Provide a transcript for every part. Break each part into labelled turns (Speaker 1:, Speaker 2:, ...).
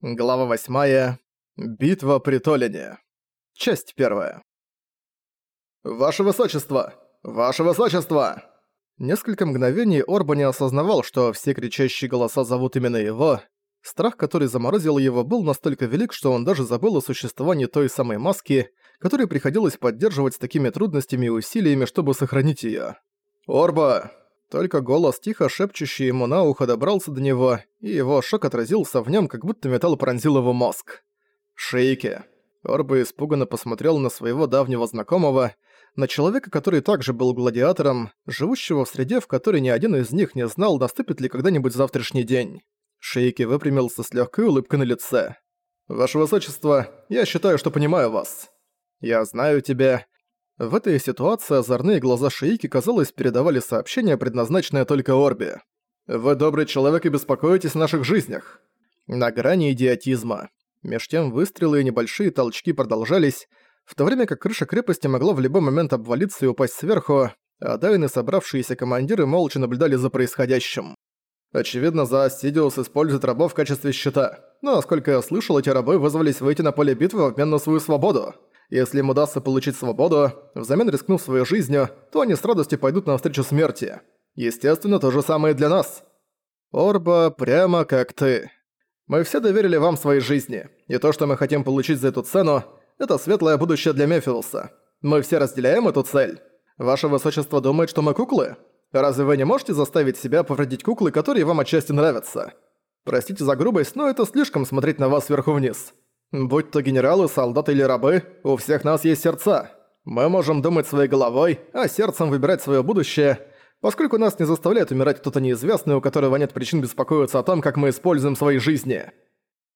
Speaker 1: Глава 8. Битва при Толине. Часть 1. «Ваше Высочество! Ваше Высочество!» Несколько мгновений Орба не осознавал, что все кричащие голоса зовут именно его. Страх, который заморозил его, был настолько велик, что он даже забыл о существовании той самой маски, которой приходилось поддерживать с такими трудностями и усилиями, чтобы сохранить её. «Орба! Только голос, тихо шепчущий ему на ухо, добрался до него, и его шок отразился в нем, как будто металл пронзил его мозг. Шейки. Орба испуганно посмотрел на своего давнего знакомого, на человека, который также был гладиатором, живущего в среде, в которой ни один из них не знал, наступит ли когда-нибудь завтрашний день. Шейки выпрямился с легкой улыбкой на лице. «Ваше Высочество, я считаю, что понимаю вас. Я знаю тебя, в этой ситуации озорные глаза шейки, казалось, передавали сообщение, предназначенное только Орбе. «Вы добрый человек и беспокоитесь о наших жизнях». На грани идиотизма. Меж тем выстрелы и небольшие толчки продолжались, в то время как крыша крепости могла в любой момент обвалиться и упасть сверху, а Дайны, собравшиеся командиры, молча наблюдали за происходящим. Очевидно, за Сидиус использует рабов в качестве щита. Но, насколько я слышал, эти рабы вызвались выйти на поле битвы в обмен на свою свободу. Если им удастся получить свободу, взамен рискнув своей жизнью, то они с радостью пойдут навстречу смерти. Естественно, то же самое для нас. Орба прямо как ты. Мы все доверили вам своей жизни, и то, что мы хотим получить за эту цену, это светлое будущее для Мефилуса. Мы все разделяем эту цель. Ваше Высочество думает, что мы куклы? Разве вы не можете заставить себя повредить куклы, которые вам отчасти нравятся? Простите за грубость, но это слишком смотреть на вас сверху вниз. Будь то генералы, солдаты или рабы, у всех нас есть сердца. Мы можем думать своей головой, а сердцем выбирать свое будущее, поскольку нас не заставляет умирать кто-то неизвестный, у которого нет причин беспокоиться о том, как мы используем свои жизни.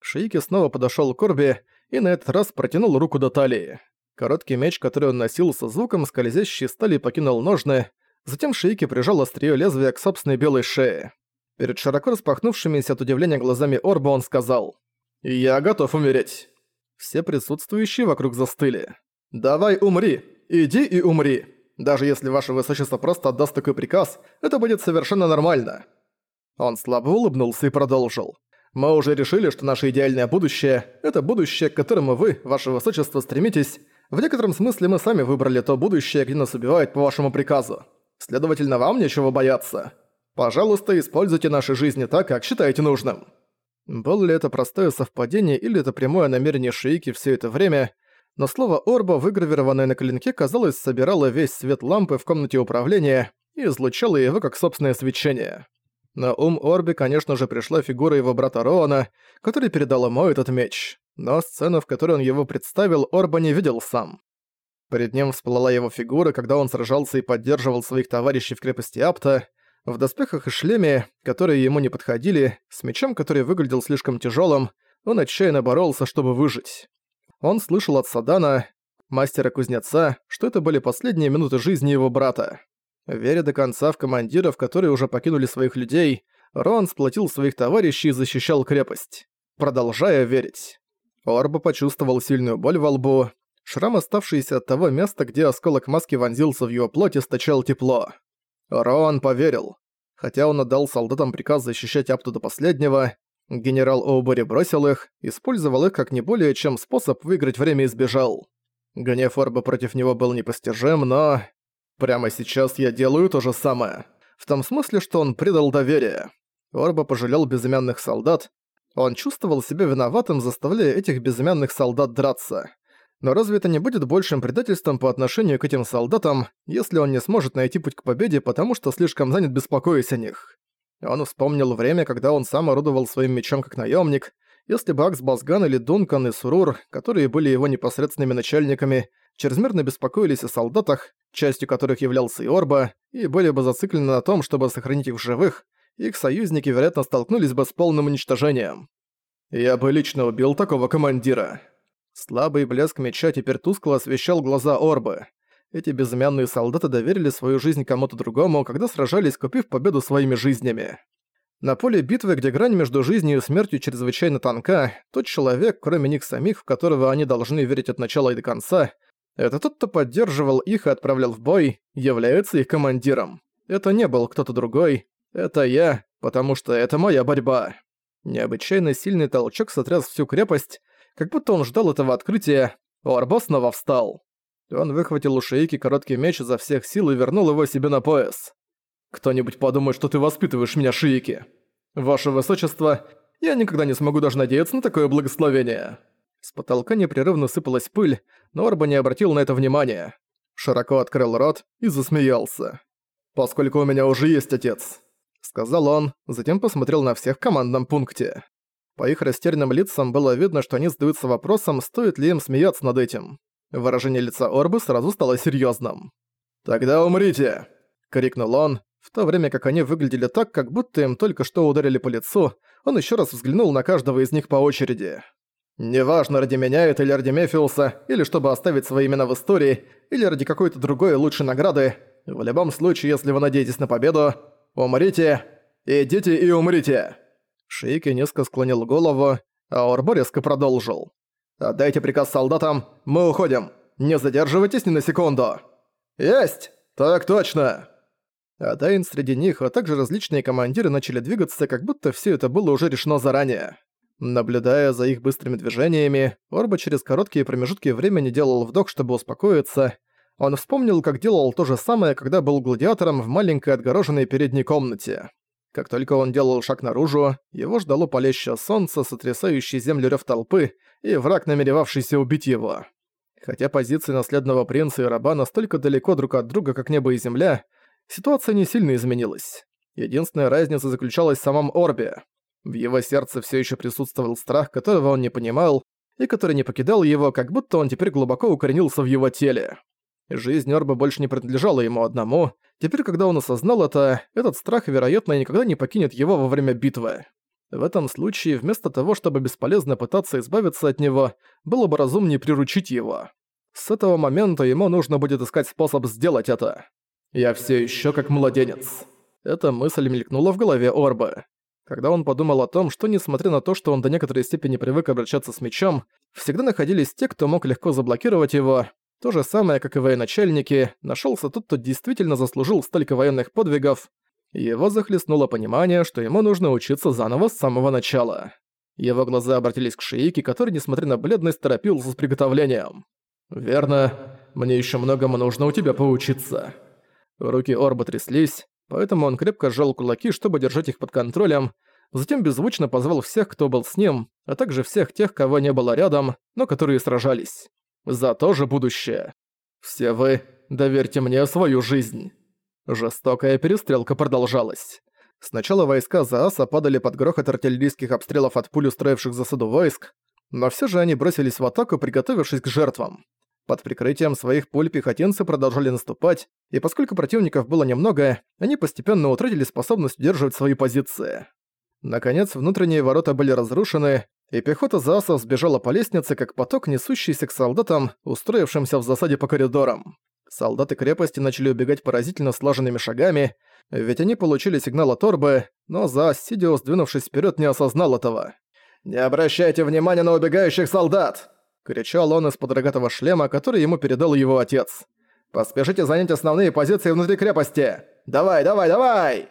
Speaker 1: Шиики снова подошёл к Корби и на этот раз протянул руку до талии. Короткий меч, который он носил со звуком скользящей стали, покинул ножны, затем Шиики прижал острие лезвия к собственной белой шее. Перед широко распахнувшимися от удивления глазами Орба он сказал «Я готов умереть». Все присутствующие вокруг застыли. «Давай умри! Иди и умри! Даже если ваше высочество просто отдаст такой приказ, это будет совершенно нормально». Он слабо улыбнулся и продолжил. «Мы уже решили, что наше идеальное будущее – это будущее, к которому вы, ваше высочество, стремитесь. В некотором смысле мы сами выбрали то будущее, где нас убивают по вашему приказу. Следовательно, вам нечего бояться. Пожалуйста, используйте наши жизни так, как считаете нужным». Было ли это простое совпадение или это прямое намерение Шиики все это время, но слово «орба», выгравированное на клинке, казалось, собирало весь свет лампы в комнате управления и излучало его как собственное свечение. На ум Орби, конечно же, пришла фигура его брата Роана, который передал ему этот меч, но сцену, в которой он его представил, Орба не видел сам. Перед ним всплыла его фигура, когда он сражался и поддерживал своих товарищей в крепости Апта, в доспехах и шлеме, которые ему не подходили, с мечом, который выглядел слишком тяжелым, он отчаянно боролся, чтобы выжить. Он слышал от Садана, мастера-кузнеца, что это были последние минуты жизни его брата. Веря до конца в командиров, которые уже покинули своих людей, Рон сплотил своих товарищей и защищал крепость. Продолжая верить. Орба почувствовал сильную боль во лбу. Шрам, оставшийся от того места, где осколок маски вонзился в его плоть, источал тепло. Роан поверил. Хотя он отдал солдатам приказ защищать Апту до последнего, генерал Оубори бросил их, использовал их как не более чем способ выиграть время и сбежал. Гнев Орба против него был непостижим, но... Прямо сейчас я делаю то же самое. В том смысле, что он предал доверие. Орба пожалел безымянных солдат. Он чувствовал себя виноватым, заставляя этих безымянных солдат драться. Но разве это не будет большим предательством по отношению к этим солдатам, если он не сможет найти путь к победе, потому что слишком занят беспокоясь о них? Он вспомнил время, когда он сам орудовал своим мечом как наемник. Если бы Акс Базган или Дункан и Сурур, которые были его непосредственными начальниками, чрезмерно беспокоились о солдатах, частью которых являлся и Орба, и были бы зациклены на том, чтобы сохранить их в живых, их союзники, вероятно, столкнулись бы с полным уничтожением. «Я бы лично убил такого командира», Слабый блеск меча теперь тускло освещал глаза Орбы. Эти безымянные солдаты доверили свою жизнь кому-то другому, когда сражались, купив победу своими жизнями. На поле битвы, где грань между жизнью и смертью чрезвычайно тонка, тот человек, кроме них самих, в которого они должны верить от начала и до конца, это тот, кто поддерживал их и отправлял в бой, является их командиром. Это не был кто-то другой, это я, потому что это моя борьба. Необычайно сильный толчок сотряс всю крепость, как будто он ждал этого открытия, Орбо снова встал. Он выхватил у шейки короткий меч изо всех сил и вернул его себе на пояс. «Кто-нибудь подумает, что ты воспитываешь меня, шейки. Ваше Высочество, я никогда не смогу даже надеяться на такое благословение». С потолка непрерывно сыпалась пыль, но Орба не обратил на это внимания. Широко открыл рот и засмеялся. «Поскольку у меня уже есть отец», — сказал он, затем посмотрел на всех в командном пункте. По их растерянным лицам было видно, что они задаются вопросом, стоит ли им смеяться над этим. Выражение лица Орбы сразу стало серьёзным. «Тогда умрите!» — крикнул он, в то время как они выглядели так, как будто им только что ударили по лицу, он ещё раз взглянул на каждого из них по очереди. «Неважно, ради меня это или ради Мефиуса, или чтобы оставить свои имена в истории, или ради какой-то другой лучшей награды, в любом случае, если вы надеетесь на победу, умрите, идите и умрите!» Шейки низко склонил голову, а Орбо резко продолжил. «Отдайте приказ солдатам, мы уходим. Не задерживайтесь ни на секунду». «Есть! Так точно!» Адайн среди них, а также различные командиры начали двигаться, как будто все это было уже решено заранее. Наблюдая за их быстрыми движениями, Орба через короткие промежутки времени делал вдох, чтобы успокоиться. Он вспомнил, как делал то же самое, когда был гладиатором в маленькой отгороженной передней комнате. Как только он делал шаг наружу, его ждало палящее солнце, сотрясающее землю рёв толпы, и враг, намеревавшийся убить его. Хотя позиции наследного принца и раба настолько далеко друг от друга, как небо и земля, ситуация не сильно изменилась. Единственная разница заключалась в самом Орбе. В его сердце все еще присутствовал страх, которого он не понимал, и который не покидал его, как будто он теперь глубоко укоренился в его теле. Жизнь Орба больше не принадлежала ему одному. Теперь, когда он осознал это, этот страх, вероятно, никогда не покинет его во время битвы. В этом случае, вместо того, чтобы бесполезно пытаться избавиться от него, было бы разумнее приручить его. С этого момента ему нужно будет искать способ сделать это. «Я все еще как младенец». Эта мысль мелькнула в голове Орба. Когда он подумал о том, что несмотря на то, что он до некоторой степени привык обращаться с мечом, всегда находились те, кто мог легко заблокировать его, то же самое, как и военачальники, нашелся тот, кто действительно заслужил столько военных подвигов, его захлестнуло понимание, что ему нужно учиться заново с самого начала. Его глаза обратились к Шиике, который, несмотря на бледность, торопился с приготовлением. «Верно, мне еще многому нужно у тебя поучиться». Руки Орба тряслись, поэтому он крепко сжал кулаки, чтобы держать их под контролем, затем беззвучно позвал всех, кто был с ним, а также всех тех, кого не было рядом, но которые сражались. За то же будущее. Все вы доверьте мне свою жизнь. Жестокая перестрелка продолжалась. Сначала войска Зааса падали под грохот артиллерийских обстрелов от пуль устроивших засаду войск, но все же они бросились в атаку, приготовившись к жертвам. Под прикрытием своих пуль пехотинцы продолжали наступать, и поскольку противников было немного, они постепенно утратили способность удерживать свои позиции. Наконец, внутренние ворота были разрушены, и пехота Заасов сбежала по лестнице, как поток, несущийся к солдатам, устроившимся в засаде по коридорам. Солдаты крепости начали убегать поразительно слаженными шагами, ведь они получили сигнал от Орбы, но Заас, Сидио, сдвинувшись вперед, не осознал этого. «Не обращайте внимания на убегающих солдат!» — кричал он из-под рогатого шлема, который ему передал его отец. «Поспешите занять основные позиции внутри крепости! Давай, давай, давай!»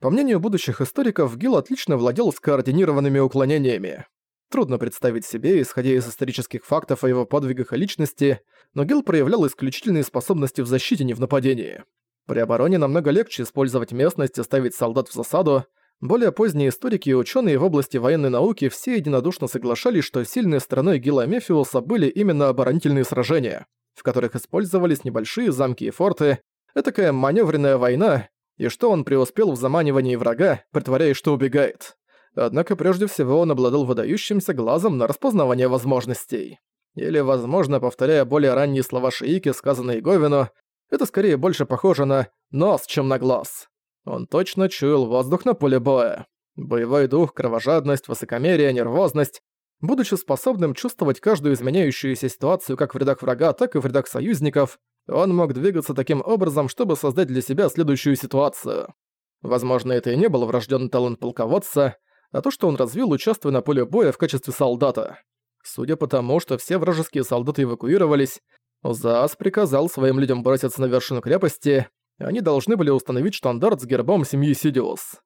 Speaker 1: По мнению будущих историков, Гил отлично владел скоординированными уклонениями. Трудно представить себе, исходя из исторических фактов о его подвигах и личности, но Гил проявлял исключительные способности в защите, не в нападении. При обороне намного легче использовать местность и ставить солдат в засаду, более поздние историки и ученые в области военной науки все единодушно соглашались, что сильной стороной Гила Мефиуса были именно оборонительные сражения, в которых использовались небольшие замки и форты, этакая маневренная война, и что он преуспел в заманивании врага, притворяясь, что убегает. Однако прежде всего он обладал выдающимся глазом на распознавание возможностей. Или, возможно, повторяя более ранние слова Шиики, сказанные Говину, это скорее больше похоже на «нос», чем на глаз. Он точно чуял воздух на поле боя. Боевой дух, кровожадность, высокомерие, нервозность. Будучи способным чувствовать каждую изменяющуюся ситуацию как в рядах врага, так и в рядах союзников, он мог двигаться таким образом, чтобы создать для себя следующую ситуацию. Возможно, это и не был врожденный талант полководца, а то, что он развил, участвуя на поле боя в качестве солдата. Судя по тому, что все вражеские солдаты эвакуировались, Заас приказал своим людям броситься на вершину крепости, они должны были установить штандарт с гербом семьи Сидиус.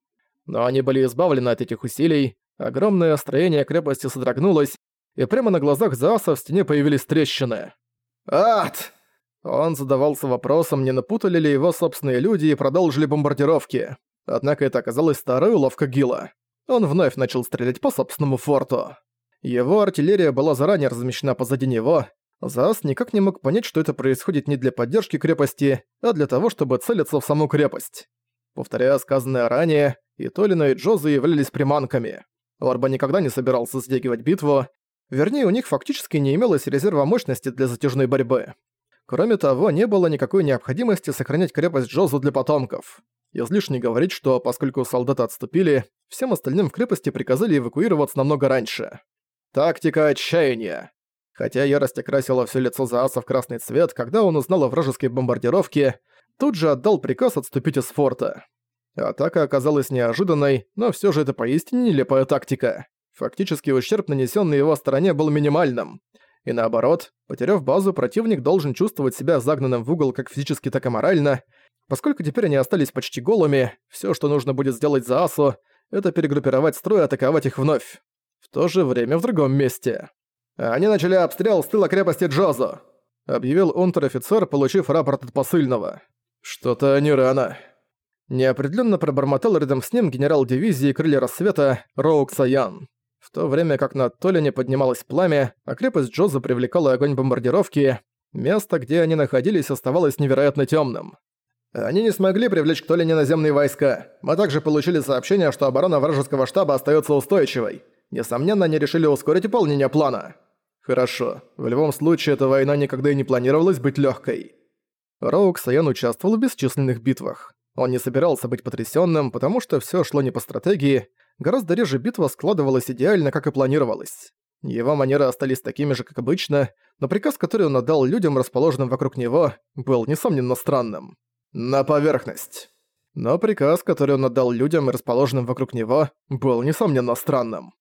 Speaker 1: Но они были избавлены от этих усилий, Огромное строение крепости содрогнулось, и прямо на глазах Зааса в стене появились трещины. «Ад!» Он задавался вопросом, не напутали ли его собственные люди и продолжили бомбардировки. Однако это оказалась старая уловка Гила. Он вновь начал стрелять по собственному форту. Его артиллерия была заранее размещена позади него. Заас никак не мог понять, что это происходит не для поддержки крепости, а для того, чтобы целиться в саму крепость. Повторяя сказанное ранее, и Толина и Джо заявлялись приманками. Орба никогда не собирался сдегивать битву, вернее, у них фактически не имелось резерва мощности для затяжной борьбы. Кроме того, не было никакой необходимости сохранять крепость Джозу для потомков. Излишне говорить, что поскольку солдаты отступили, всем остальным в крепости приказали эвакуироваться намного раньше. Тактика отчаяния. Хотя ярость окрасила все лицо Зааса в красный цвет, когда он узнал о вражеской бомбардировке, тут же отдал приказ отступить из форта. Атака оказалась неожиданной, но все же это поистине нелепая тактика. Фактически ущерб, нанесенный его стороне, был минимальным. И наоборот, потеряв базу, противник должен чувствовать себя загнанным в угол как физически, так и морально. Поскольку теперь они остались почти голыми, все, что нужно будет сделать за Асу, это перегруппировать строй и атаковать их вновь. В то же время в другом месте. «Они начали обстрел с тыла крепости Джозо», — объявил унтер-офицер, получив рапорт от посыльного. «Что-то не рано». Неопределенно пробормотал рядом с ним генерал дивизии Крылья Рассвета Роук Саян. В то время как над Толине поднималось пламя, а крепость Джоза привлекала огонь бомбардировки, место, где они находились, оставалось невероятно темным. Они не смогли привлечь к Толине наземные войска. Мы также получили сообщение, что оборона вражеского штаба остается устойчивой. Несомненно, они решили ускорить выполнение плана. Хорошо. В любом случае, эта война никогда и не планировалась быть легкой. Роук Саян участвовал в бесчисленных битвах. Он не собирался быть потрясенным, потому что все шло не по стратегии, Гораздо реже битва складывалась идеально, как и планировалось. Его манеры остались такими же, как обычно, но приказ, который он отдал людям, расположенным вокруг него, был, несомненно, странным. «На поверхность!» Но приказ, который он отдал людям, расположенным вокруг него, был, несомненно, странным.